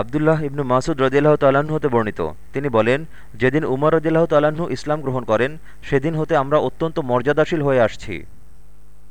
আবদুল্লাহ ইবনু মাসুদ রদিল্লাহ তাল্লাহ্ন হতে বর্ণিত। তিনি বলেন, যেদিন উমর রদিল্লাহ তাল্লাহ্ন ইসলাম গ্রহণ করেন, সেদিন হতে আমরা অত্যন্ত মর্যাদাশীল হয়ে আসছি।